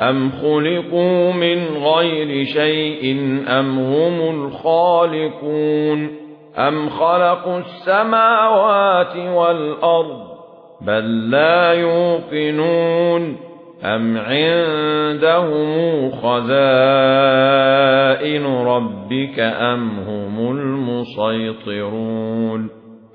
أَمْ خُلِقُوا مِنْ غَيْرِ شَيْءٍ أَمْ هُمُ الْخَالِقُونَ أَمْ خَلَقُوا السَّمَاوَاتِ وَالْأَرْضَ بَل لَّا يُوقِنُونَ أَمْ عِندَهُمْ خَزَائِنُ رَبِّكَ أَمْ هُمُ الْمُصَيْطِرُونَ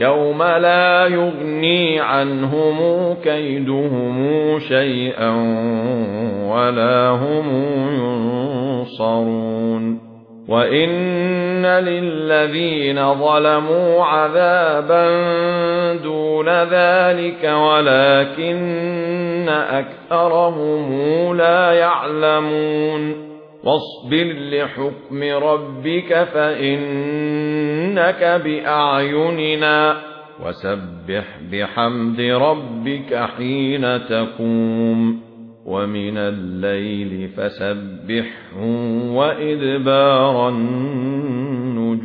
يَوْمَ لَا يُغْنِي عَنْهُمْ كَيْدُهُمْ شَيْئًا وَلَا هُمْ يُنصَرُونَ وَإِنَّ لِلَّذِينَ ظَلَمُوا عَذَابًا دُونَ ذَلِكَ وَلَكِنَّ أَكْثَرَهُمْ لَا يَعْلَمُونَ واصبر لحكم ربك فإنك بأعيننا وسبح بحمد ربك حين تقوم ومن الليل فسبحه وإدبار النار